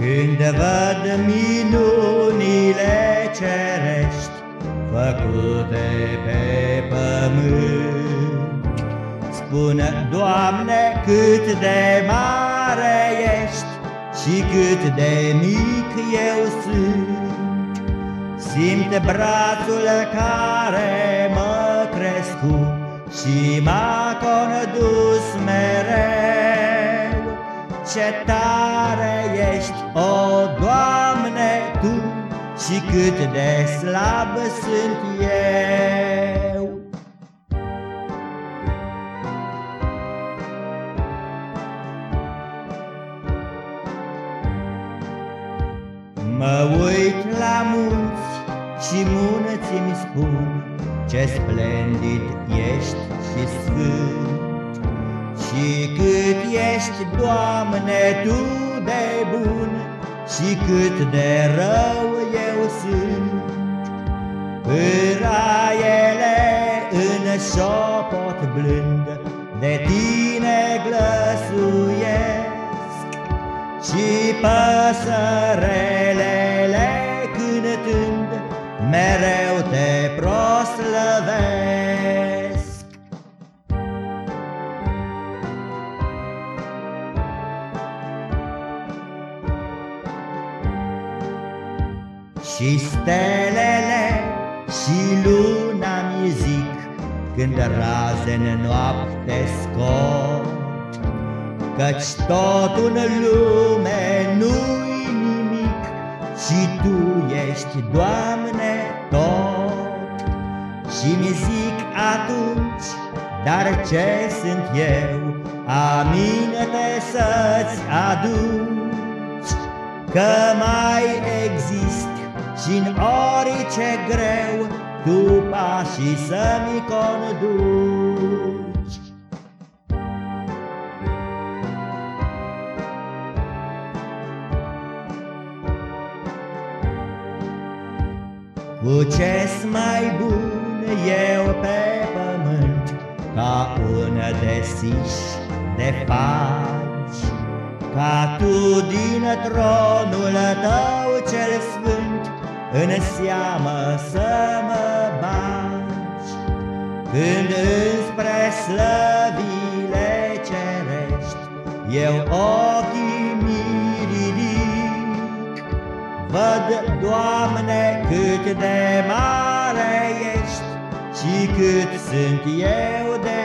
Când văd minunile cerești Făcute pe pământ Spun, Doamne, cât de mare ești Și cât de mic eu sunt. Simt brațul care mă crescu Și m-a condus mereu. Ce tare ești, o Doamne, Tu Și cât de slab sunt eu. Mă uit la munți și munți mi spun Ce splendid ești și sfânt. Și cât ești, Doamne, Tu de bun Și cât de rău eu sunt. Pâraiele în șopot blând De Tine glăsuiesc. Și păsărelele cântând Mereu Și stelele și luna mi zic Când raze în noapte scot Căci tot în lume nu-i nimic Și Tu ești, Doamne, tot Și mi zic atunci, dar ce sunt eu? Aminte să-ți aduci Că mai exist și în orice greu Tu pașii să-mi conduci. Cu ce mai bun eu pe pământ Ca un desiș de faci. Ca tu din tronul tău cel sfânt În seamă să mă baci Când înspre slăvile cerești. Eu ochii mi ridic Văd, Doamne, cât de mare ești Și cât sunt eu de mic